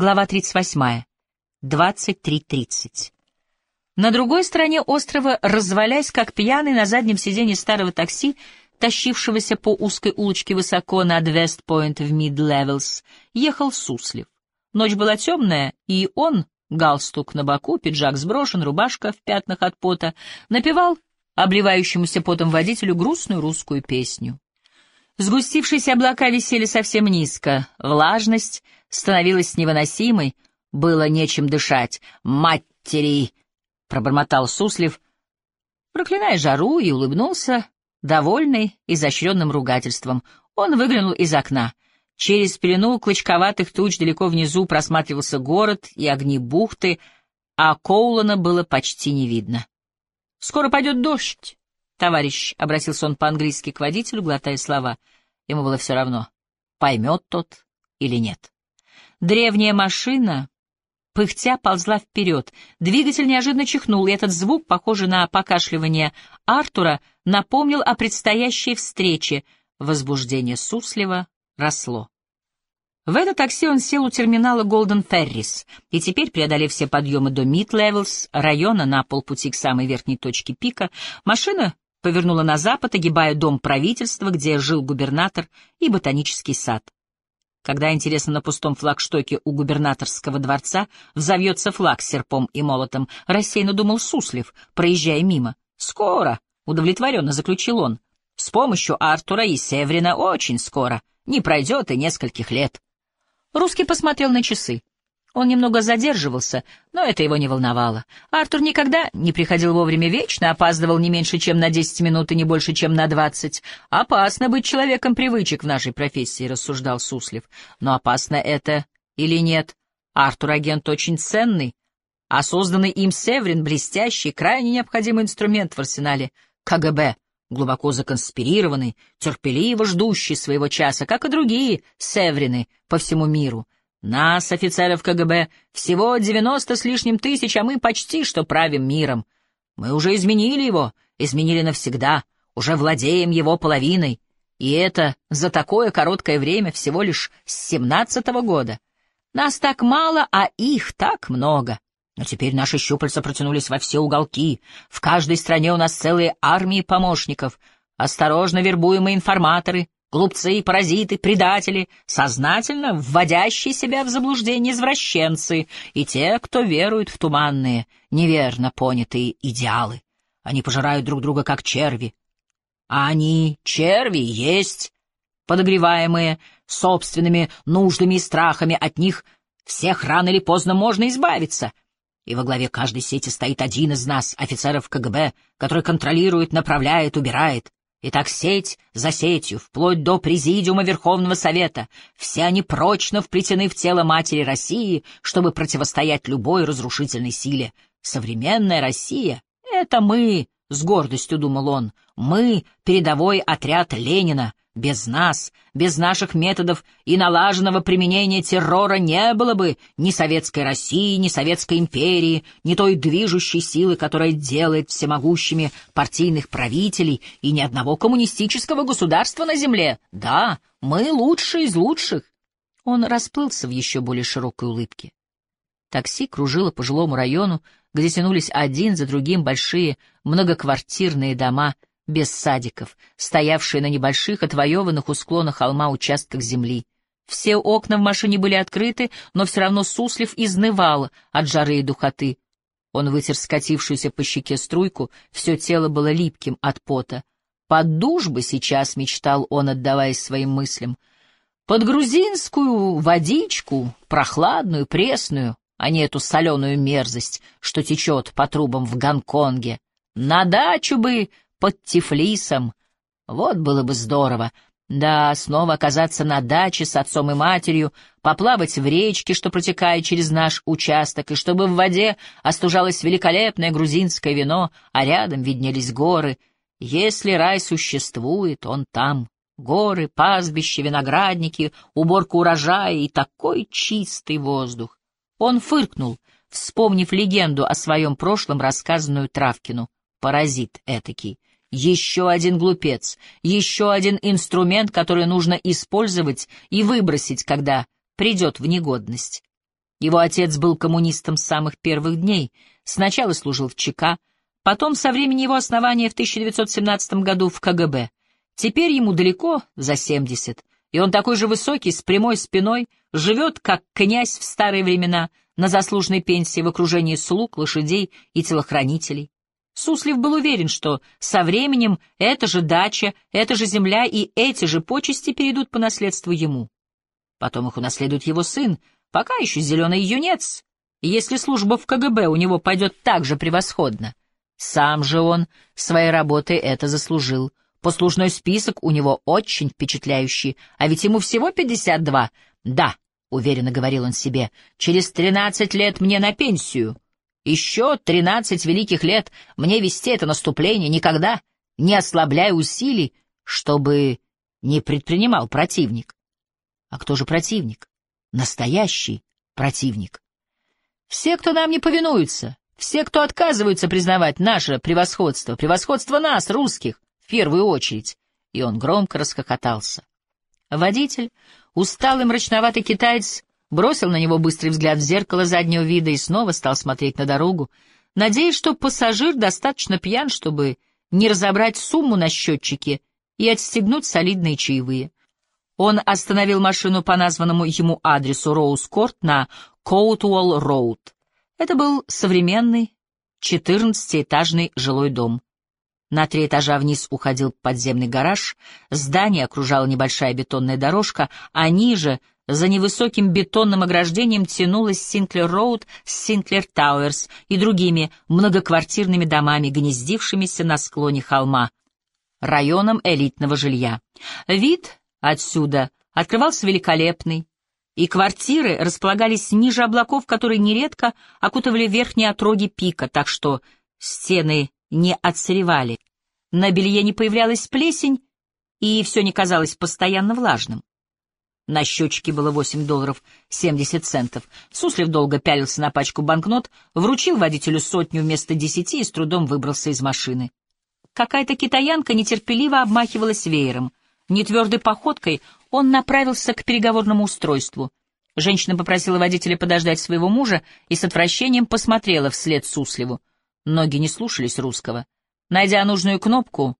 Глава 38. 23.30. На другой стороне острова, развалясь как пьяный на заднем сиденье старого такси, тащившегося по узкой улочке высоко над Вестпойнт в Мид-Левелс, ехал Суслив. Ночь была темная, и он, галстук на боку, пиджак сброшен, рубашка в пятнах от пота, напевал обливающемуся потом водителю грустную русскую песню. Сгустившиеся облака висели совсем низко, влажность становилась невыносимой, было нечем дышать. «Матери!» — пробормотал Суслив, проклиная жару, и улыбнулся, довольный изощренным ругательством. Он выглянул из окна. Через пелену клочковатых туч далеко внизу просматривался город и огни бухты, а Коулана было почти не видно. «Скоро пойдет дождь!» «Товарищ», — обратился он по-английски к водителю, глотая слова. Ему было все равно, поймет тот или нет. Древняя машина, пыхтя, ползла вперед. Двигатель неожиданно чихнул, и этот звук, похожий на покашливание Артура, напомнил о предстоящей встрече. Возбуждение Суслива росло. В это такси он сел у терминала Голден Феррис, и теперь, преодолев все подъемы до Мид-Левелс, района на полпути к самой верхней точке пика, машина повернула на запад, огибая дом правительства, где жил губернатор, и ботанический сад. Когда, интересно, на пустом флагштоке у губернаторского дворца взовьется флаг с серпом и молотом, рассеянно думал Суслив, проезжая мимо. «Скоро», — удовлетворенно заключил он, — «с помощью Артура и Севрина очень скоро, не пройдет и нескольких лет». Русский посмотрел на часы. Он немного задерживался, но это его не волновало. Артур никогда не приходил вовремя вечно, опаздывал не меньше, чем на десять минут и не больше, чем на двадцать. «Опасно быть человеком привычек в нашей профессии», — рассуждал Суслив. «Но опасно это или нет? Артур — агент очень ценный, а созданный им Севрин — блестящий, крайне необходимый инструмент в арсенале КГБ» глубоко законспирированный, терпеливо ждущий своего часа, как и другие Севрины по всему миру — нас, офицеров КГБ, всего девяносто с лишним тысяч, а мы почти что правим миром. Мы уже изменили его, изменили навсегда, уже владеем его половиной. И это за такое короткое время, всего лишь с семнадцатого года. Нас так мало, а их так много. Но теперь наши щупальца протянулись во все уголки. В каждой стране у нас целые армии помощников, осторожно вербуемые информаторы, Глупцы, паразиты, предатели, сознательно вводящие себя в заблуждение извращенцы и те, кто верует в туманные, неверно понятые идеалы. Они пожирают друг друга, как черви. А они, черви, есть, подогреваемые собственными нуждами и страхами, от них всех рано или поздно можно избавиться. И во главе каждой сети стоит один из нас, офицеров КГБ, который контролирует, направляет, убирает. И так сеть за сетью, вплоть до Президиума Верховного Совета, все они прочно вплетены в тело матери России, чтобы противостоять любой разрушительной силе. Современная Россия — это мы, — с гордостью думал он, — мы — передовой отряд Ленина, без нас, без наших методов и налаженного применения террора не было бы ни советской России, ни советской империи, ни той движущей силы, которая делает всемогущими партийных правителей и ни одного коммунистического государства на земле. Да, мы лучшие из лучших. Он расплылся в еще более широкой улыбке. Такси кружило по жилому району, где тянулись один за другим большие многоквартирные дома — без садиков, стоявшие на небольших, отвоеванных у склона холма участках земли. Все окна в машине были открыты, но все равно Суслив изнывал от жары и духоты. Он вытер скатившуюся по щеке струйку, все тело было липким от пота. Под душ бы сейчас, мечтал он, отдаваясь своим мыслям. Под грузинскую водичку, прохладную, пресную, а не эту соленую мерзость, что течет по трубам в Гонконге. На дачу бы под Тифлисом. Вот было бы здорово. Да, снова оказаться на даче с отцом и матерью, поплавать в речке, что протекает через наш участок, и чтобы в воде остужалось великолепное грузинское вино, а рядом виднелись горы. Если рай существует, он там. Горы, пастбища, виноградники, уборка урожая и такой чистый воздух. Он фыркнул, вспомнив легенду о своем прошлом, рассказанную Травкину. Паразит этакий. Еще один глупец, еще один инструмент, который нужно использовать и выбросить, когда придет в негодность. Его отец был коммунистом с самых первых дней, сначала служил в ЧК, потом со времени его основания в 1917 году в КГБ. Теперь ему далеко за 70, и он такой же высокий, с прямой спиной, живет, как князь в старые времена, на заслуженной пенсии в окружении слуг, лошадей и телохранителей. Суслив был уверен, что со временем эта же дача, эта же земля и эти же почести перейдут по наследству ему. Потом их унаследует его сын, пока еще зеленый юнец, если служба в КГБ у него пойдет так же превосходно. Сам же он своей работой это заслужил. Послужной список у него очень впечатляющий, а ведь ему всего пятьдесят два. Да, — уверенно говорил он себе, — через тринадцать лет мне на пенсию. Еще тринадцать великих лет мне вести это наступление, никогда не ослабляя усилий, чтобы не предпринимал противник. А кто же противник? Настоящий противник. Все, кто нам не повинуются, все, кто отказываются признавать наше превосходство, превосходство нас, русских, в первую очередь. И он громко расхохотался. Водитель, усталый мрачноватый китаец, бросил на него быстрый взгляд в зеркало заднего вида и снова стал смотреть на дорогу, надеясь, что пассажир достаточно пьян, чтобы не разобрать сумму на счетчике и отстегнуть солидные чаевые. Он остановил машину по названному ему адресу Роуз-Корт на Коутуолл-Роуд. Это был современный 14-этажный жилой дом. На три этажа вниз уходил подземный гараж, здание окружала небольшая бетонная дорожка, а ниже, за невысоким бетонным ограждением, тянулась Синклер-Роуд с Синклер-Тауэрс и другими многоквартирными домами, гнездившимися на склоне холма, районом элитного жилья. Вид Отсюда открывался великолепный, и квартиры располагались ниже облаков, которые нередко окутывали верхние отроги пика, так что стены не отсыревали. На белье не появлялась плесень, и все не казалось постоянно влажным. На счетчике было 8 долларов 70 центов. Суслив долго пялился на пачку банкнот, вручил водителю сотню вместо десяти и с трудом выбрался из машины. Какая-то китаянка нетерпеливо обмахивалась веером. Нетвердой походкой он направился к переговорному устройству. Женщина попросила водителя подождать своего мужа и с отвращением посмотрела вслед Сусливу. Ноги не слушались русского. Найдя нужную кнопку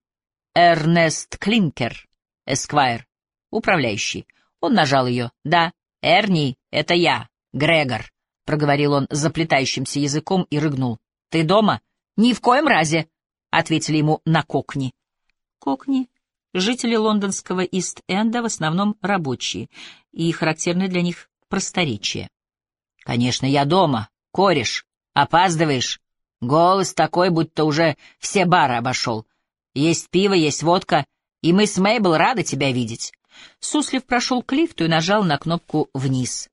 «Эрнест Клинкер, Эсквайр», управляющий, он нажал ее. «Да, Эрни, это я, Грегор», — проговорил он заплетающимся языком и рыгнул. «Ты дома?» «Ни в коем разе», — ответили ему на кокни. Кокни Жители лондонского Ист-Энда в основном рабочие, и характерны для них просторечие. «Конечно, я дома. Кореш. Опаздываешь. Голос такой, будто уже все бары обошел. Есть пиво, есть водка, и мы с Мейбл рады тебя видеть». Суслив прошел к лифту и нажал на кнопку «Вниз».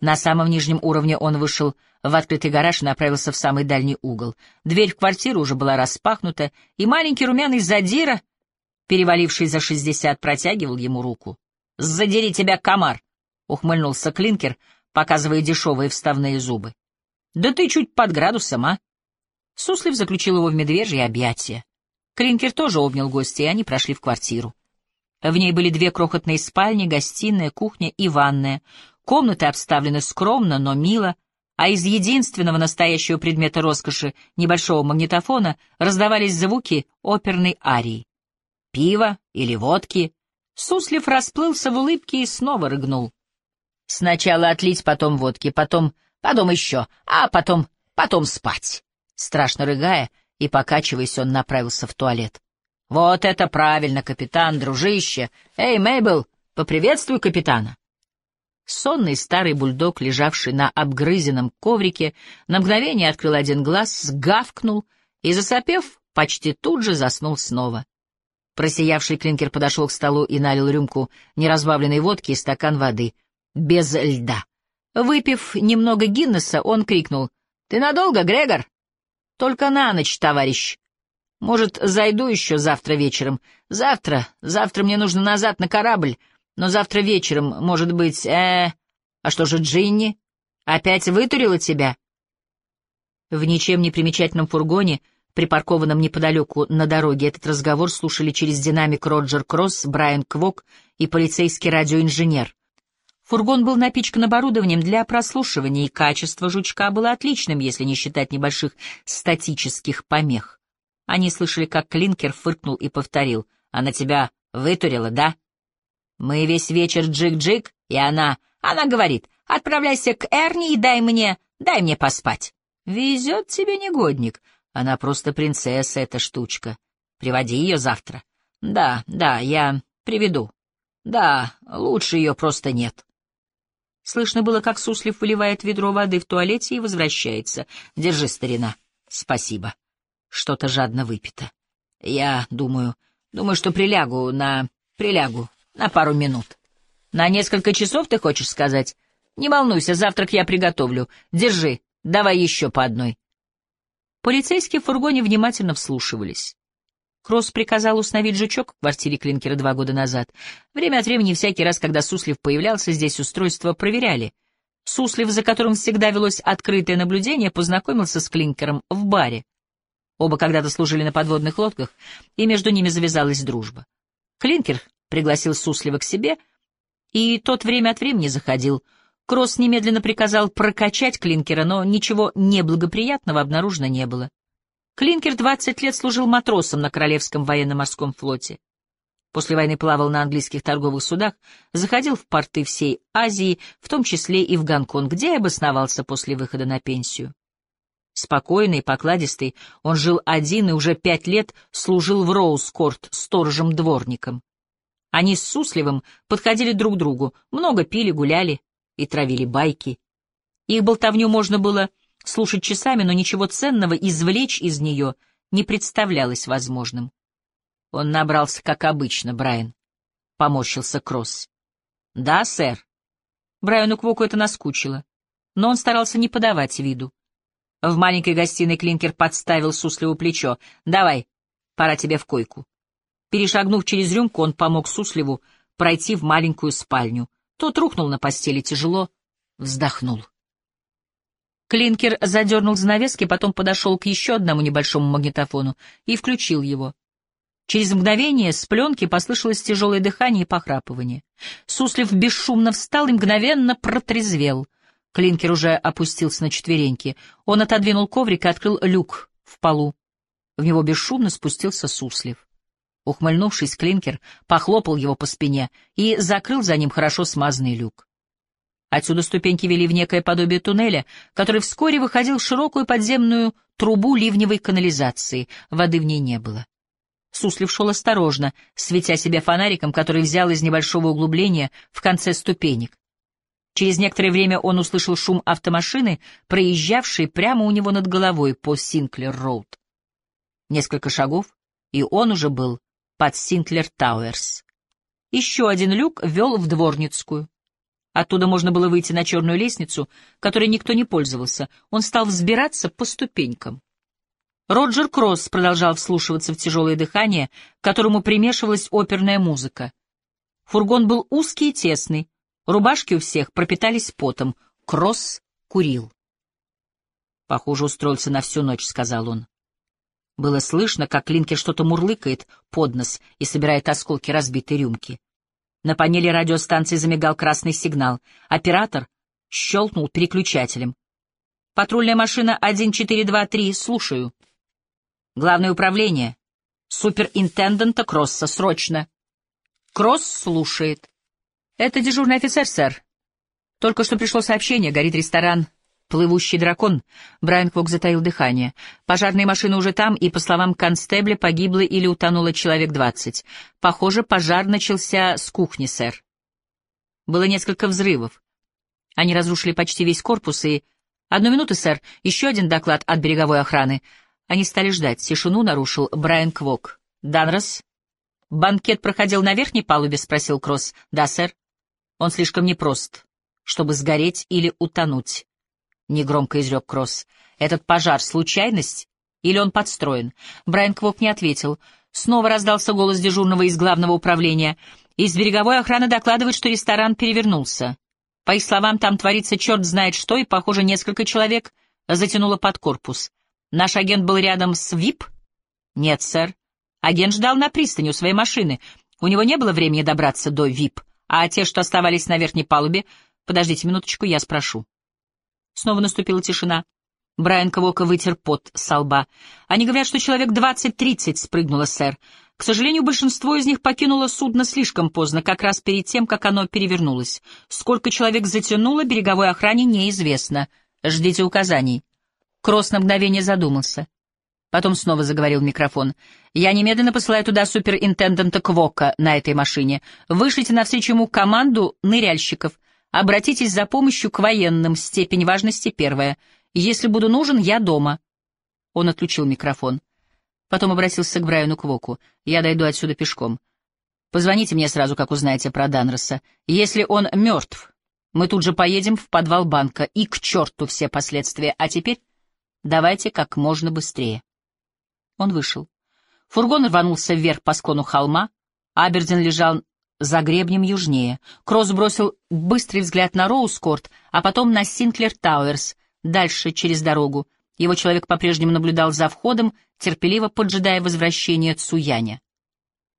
На самом нижнем уровне он вышел в открытый гараж и направился в самый дальний угол. Дверь в квартиру уже была распахнута, и маленький румяный задира переваливший за шестьдесят, протягивал ему руку. «Задери тебя, комар!» — ухмыльнулся Клинкер, показывая дешевые вставные зубы. «Да ты чуть под градусом, а!» Суслив заключил его в медвежье объятия. Клинкер тоже обнял гостя, и они прошли в квартиру. В ней были две крохотные спальни, гостиная, кухня и ванная. Комнаты обставлены скромно, но мило, а из единственного настоящего предмета роскоши, небольшого магнитофона, раздавались звуки оперной арии пива или водки. Суслив расплылся в улыбке и снова рыгнул. Сначала отлить, потом водки, потом, потом еще, а потом, потом спать. Страшно рыгая и покачиваясь, он направился в туалет. «Вот это правильно, капитан, дружище! Эй, Мейбл, поприветствуй капитана!» Сонный старый бульдог, лежавший на обгрызенном коврике, на мгновение открыл один глаз, сгавкнул и, засопев, почти тут же заснул снова. Просиявший клинкер подошел к столу и налил рюмку неразбавленной водки и стакан воды. Без льда. Выпив немного Гиннесса, он крикнул. «Ты надолго, Грегор?» «Только на ночь, товарищ. Может, зайду еще завтра вечером. Завтра, завтра мне нужно назад на корабль, но завтра вечером, может быть, э... А что же Джинни? Опять вытурила тебя?» В ничем не примечательном фургоне припаркованном неподалеку на дороге, этот разговор слушали через динамик Роджер Кросс, Брайан Квок и полицейский радиоинженер. Фургон был напичкан оборудованием для прослушивания, и качество жучка было отличным, если не считать небольших статических помех. Они слышали, как Клинкер фыркнул и повторил. «Она тебя вытурила, да?» «Мы весь вечер джик-джик, и она... Она говорит, отправляйся к Эрни и дай мне... дай мне поспать». «Везет тебе негодник. Она просто принцесса, эта штучка. Приводи ее завтра». «Да, да, я приведу. Да, лучше ее просто нет». Слышно было, как Суслив выливает ведро воды в туалете и возвращается. «Держи, старина». «Спасибо». Что-то жадно выпито. «Я думаю... Думаю, что прилягу на... Прилягу на пару минут». «На несколько часов, ты хочешь сказать?» «Не волнуйся, завтрак я приготовлю. Держи, давай еще по одной». Полицейские в фургоне внимательно вслушивались. Кросс приказал установить жучок в квартире Клинкера два года назад. Время от времени, всякий раз, когда Суслив появлялся, здесь устройство проверяли. Суслив, за которым всегда велось открытое наблюдение, познакомился с Клинкером в баре. Оба когда-то служили на подводных лодках, и между ними завязалась дружба. Клинкер пригласил Суслива к себе, и тот время от времени заходил. Кросс немедленно приказал прокачать Клинкера, но ничего неблагоприятного обнаружено не было. Клинкер 20 лет служил матросом на Королевском военно-морском флоте. После войны плавал на английских торговых судах, заходил в порты всей Азии, в том числе и в Гонконг, где и обосновался после выхода на пенсию. Спокойный, покладистый, он жил один и уже пять лет служил в Роузкорт сторожем-дворником. Они с Сусливым подходили друг к другу, много пили, гуляли и травили байки. Их болтовню можно было слушать часами, но ничего ценного извлечь из нее не представлялось возможным. Он набрался, как обычно, Брайан. Поморщился Кросс. «Да, сэр». Брайану Квоку это наскучило, но он старался не подавать виду. В маленькой гостиной Клинкер подставил Суслеву плечо. «Давай, пора тебе в койку». Перешагнув через рюмку, он помог Суслеву пройти в маленькую спальню. Тот рухнул на постели тяжело, вздохнул. Клинкер задернул занавески, потом подошел к еще одному небольшому магнитофону и включил его. Через мгновение с пленки послышалось тяжелое дыхание и похрапывание. Суслив бесшумно встал и мгновенно протрезвел. Клинкер уже опустился на четвереньки. Он отодвинул коврик и открыл люк в полу. В него бесшумно спустился Суслив. Ухмыльнувшись, Клинкер похлопал его по спине и закрыл за ним хорошо смазанный люк. Отсюда ступеньки вели в некое подобие туннеля, который вскоре выходил в широкую подземную трубу ливневой канализации. Воды в ней не было. Суслив шел осторожно, светя себя фонариком, который взял из небольшого углубления в конце ступенек. Через некоторое время он услышал шум автомашины, проезжавшей прямо у него над головой по Синклер-Роуд. Несколько шагов, и он уже был под Синклер-Тауэрс. Еще один люк вел в дворницкую. Оттуда можно было выйти на черную лестницу, которой никто не пользовался. Он стал взбираться по ступенькам. Роджер Кросс продолжал вслушиваться в тяжелое дыхание, к которому примешивалась оперная музыка. Фургон был узкий и тесный, рубашки у всех пропитались потом. Кросс курил. «Похоже, устроился на всю ночь», — сказал он. Было слышно, как Клинкер что-то мурлыкает под нос и собирает осколки разбитой рюмки. На панели радиостанции замигал красный сигнал. Оператор щелкнул переключателем. «Патрульная машина 1423, слушаю». «Главное управление. Суперинтендента Кросса, срочно». Кросс слушает. «Это дежурный офицер, сэр. Только что пришло сообщение, горит ресторан Плывущий дракон. Брайан Квок затаил дыхание. Пожарные машины уже там, и, по словам констебля, погибло или утонуло человек двадцать. Похоже, пожар начался с кухни, сэр. Было несколько взрывов. Они разрушили почти весь корпус и... Одну минуту, сэр, еще один доклад от береговой охраны. Они стали ждать. Тишину нарушил Брайан Квок. «Данрос?» «Банкет проходил на верхней палубе?» — спросил Кросс. «Да, сэр». «Он слишком непрост, чтобы сгореть или утонуть». — негромко изрек Кросс. «Этот пожар — случайность? Или он подстроен?» Брайан Квок не ответил. Снова раздался голос дежурного из главного управления. Из береговой охраны докладывают, что ресторан перевернулся. По их словам, там творится черт знает что, и, похоже, несколько человек затянуло под корпус. Наш агент был рядом с ВИП? Нет, сэр. Агент ждал на пристани у своей машины. У него не было времени добраться до ВИП. А те, что оставались на верхней палубе, подождите минуточку, я спрошу. Снова наступила тишина. Брайан Квока вытер пот со лба. «Они говорят, что человек двадцать-тридцать спрыгнуло, сэр. К сожалению, большинство из них покинуло судно слишком поздно, как раз перед тем, как оно перевернулось. Сколько человек затянуло, береговой охране неизвестно. Ждите указаний». Кросс на мгновение задумался. Потом снова заговорил микрофон. «Я немедленно посылаю туда суперинтендента Квока на этой машине. Вышлите навстречу ему команду ныряльщиков. Обратитесь за помощью к военным, степень важности первая. Если буду нужен, я дома». Он отключил микрофон. Потом обратился к Брайану Квоку. «Я дойду отсюда пешком. Позвоните мне сразу, как узнаете про Данроса. Если он мертв, мы тут же поедем в подвал банка, и к черту все последствия. А теперь давайте как можно быстрее». Он вышел. Фургон рванулся вверх по склону холма. Абердин лежал за гребнем южнее. Кросс бросил быстрый взгляд на Роускорт, а потом на Синклер Тауэрс, дальше через дорогу. Его человек по-прежнему наблюдал за входом, терпеливо поджидая возвращения Цуяня.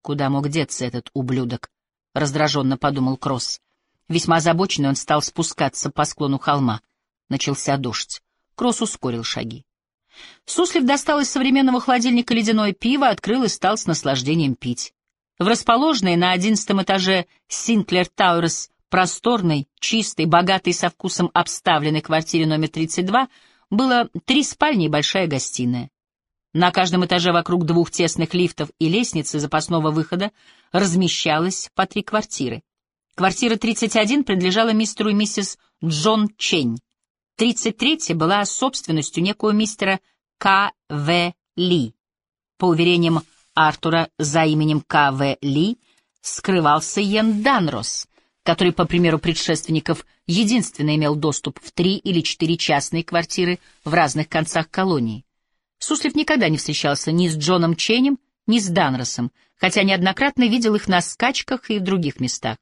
«Куда мог деться этот ублюдок?» — раздраженно подумал Кросс. Весьма озабоченный он стал спускаться по склону холма. Начался дождь. Кросс ускорил шаги. Суслив достал из современного холодильника ледяное пиво, открыл и стал с наслаждением пить. В расположенной на одиннадцатом этаже Синклер Тауэрс просторной, чистой, богатой со вкусом обставленной квартире номер 32 было три спальни и большая гостиная. На каждом этаже вокруг двух тесных лифтов и лестницы запасного выхода размещалось по три квартиры. Квартира 31 принадлежала мистеру и миссис Джон Чень. 33 была собственностью некого мистера К. В. Ли. По уверениям Артура за именем К. В. Ли скрывался Йен Данрос, который, по примеру предшественников, единственно имел доступ в три или четыре частные квартиры в разных концах колонии. Суслив никогда не встречался ни с Джоном Ченем, ни с Данросом, хотя неоднократно видел их на скачках и в других местах.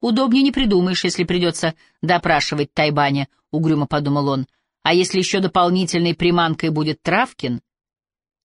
«Удобнее не придумаешь, если придется допрашивать Тайбаня», — угрюмо подумал он. «А если еще дополнительной приманкой будет Травкин?»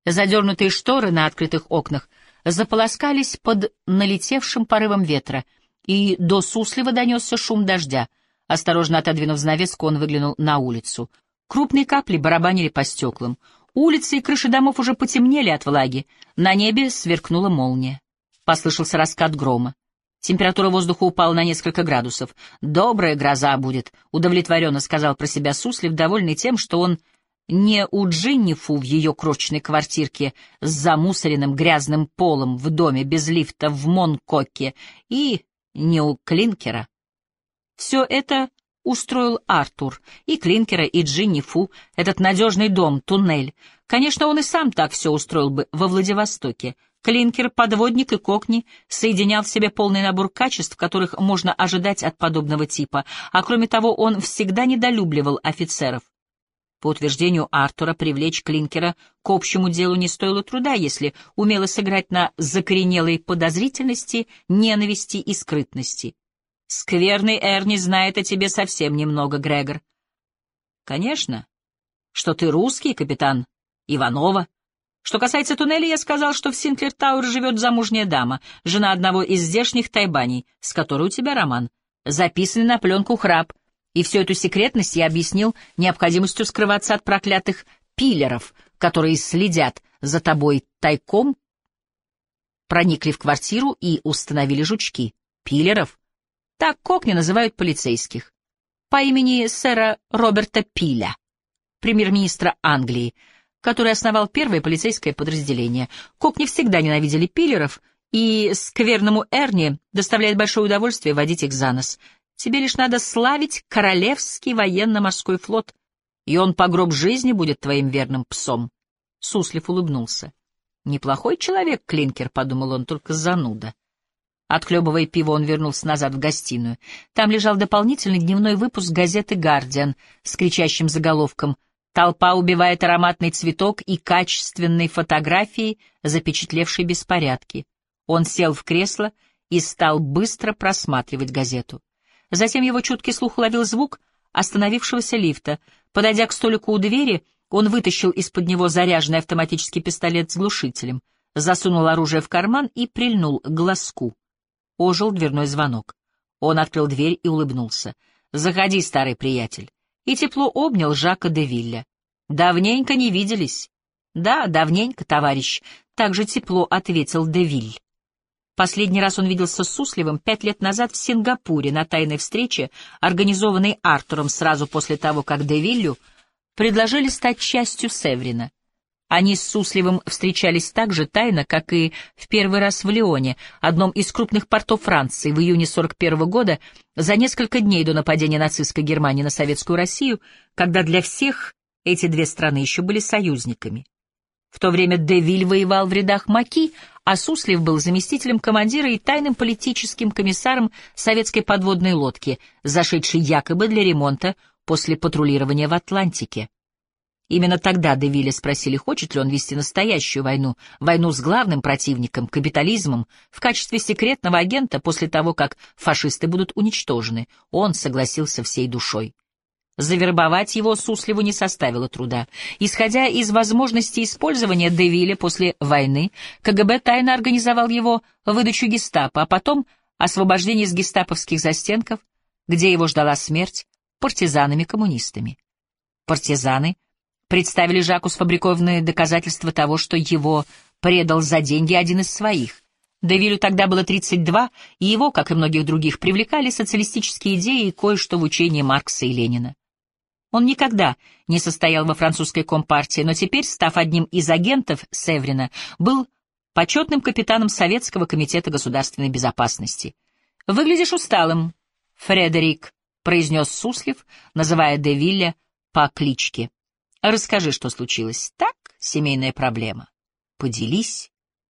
Задернутые шторы на открытых окнах заполоскались под налетевшим порывом ветра, и до Суслива донесся шум дождя. Осторожно отодвинув занавеску, он выглянул на улицу. Крупные капли барабанили по стеклам. Улицы и крыши домов уже потемнели от влаги. На небе сверкнула молния. Послышался раскат грома. Температура воздуха упала на несколько градусов. «Добрая гроза будет», — удовлетворенно сказал про себя Суслив, довольный тем, что он не у Джиннифу в ее крочной квартирке с замусоренным грязным полом в доме без лифта в Монкоке и не у Клинкера. Все это устроил Артур, и Клинкера, и Джиннифу, этот надежный дом, туннель. Конечно, он и сам так все устроил бы во Владивостоке. Клинкер, подводник и кокни соединял в себе полный набор качеств, которых можно ожидать от подобного типа, а кроме того он всегда недолюбливал офицеров. По утверждению Артура, привлечь Клинкера к общему делу не стоило труда, если умело сыграть на закоренелой подозрительности, ненависти и скрытности. «Скверный Эрни знает о тебе совсем немного, Грегор». «Конечно. Что ты русский, капитан Иванова?» Что касается туннеля, я сказал, что в Синклер Тауэр живет замужняя дама, жена одного из здешних тайбаней, с которой у тебя роман. Записанный на пленку храп, и всю эту секретность я объяснил необходимостью скрываться от проклятых пиллеров, которые следят за тобой тайком, проникли в квартиру и установили жучки. Пиллеров? Так кокни называют полицейских. По имени сэра Роберта Пиля, премьер-министра Англии, который основал первое полицейское подразделение. Кокни всегда ненавидели пиллеров, и скверному Эрни доставляет большое удовольствие водить их за нос. Тебе лишь надо славить Королевский военно-морской флот, и он по гроб жизни будет твоим верным псом. Суслив улыбнулся. «Неплохой человек, Клинкер», — подумал он, — «только зануда». Отхлебывая пиво, он вернулся назад в гостиную. Там лежал дополнительный дневной выпуск газеты «Гардиан» с кричащим заголовком «Толпа убивает ароматный цветок» и качественной фотографией, запечатлевшей беспорядки. Он сел в кресло и стал быстро просматривать газету. Затем его чуткий слух уловил звук остановившегося лифта. Подойдя к столику у двери, он вытащил из-под него заряженный автоматический пистолет с глушителем, засунул оружие в карман и прильнул к глазку. Ожил дверной звонок. Он открыл дверь и улыбнулся. «Заходи, старый приятель». И тепло обнял Жака де Вилля. «Давненько не виделись». «Да, давненько, товарищ», — также тепло ответил де Виль. Последний раз он виделся с Суслевым пять лет назад в Сингапуре на тайной встрече, организованной Артуром сразу после того, как де Виллю предложили стать частью Севрина. Они с Суслевым встречались так же тайно, как и в первый раз в Лионе, одном из крупных портов Франции, в июне 41 -го года, за несколько дней до нападения нацистской Германии на Советскую Россию, когда для всех эти две страны еще были союзниками. В то время Девиль воевал в рядах Маки, а Суслив был заместителем командира и тайным политическим комиссаром советской подводной лодки, зашедшей якобы для ремонта после патрулирования в Атлантике. Именно тогда Девилля спросили, хочет ли он вести настоящую войну, войну с главным противником, капитализмом, в качестве секретного агента после того, как фашисты будут уничтожены. Он согласился всей душой. Завербовать его Сусливу не составило труда. Исходя из возможности использования Девилля после войны, КГБ тайно организовал его выдачу гестапо, а потом освобождение из гестаповских застенков, где его ждала смерть, партизанами-коммунистами. Партизаны — представили Жаку сфабрикованные доказательства того, что его предал за деньги один из своих. Девилю тогда было 32, и его, как и многих других, привлекали социалистические идеи и кое-что в учении Маркса и Ленина. Он никогда не состоял во французской компартии, но теперь, став одним из агентов Севрина, был почетным капитаном Советского комитета государственной безопасности. «Выглядишь усталым, Фредерик», — произнес Суслив, называя Девилля по кличке. Расскажи, что случилось. Так, семейная проблема. Поделись.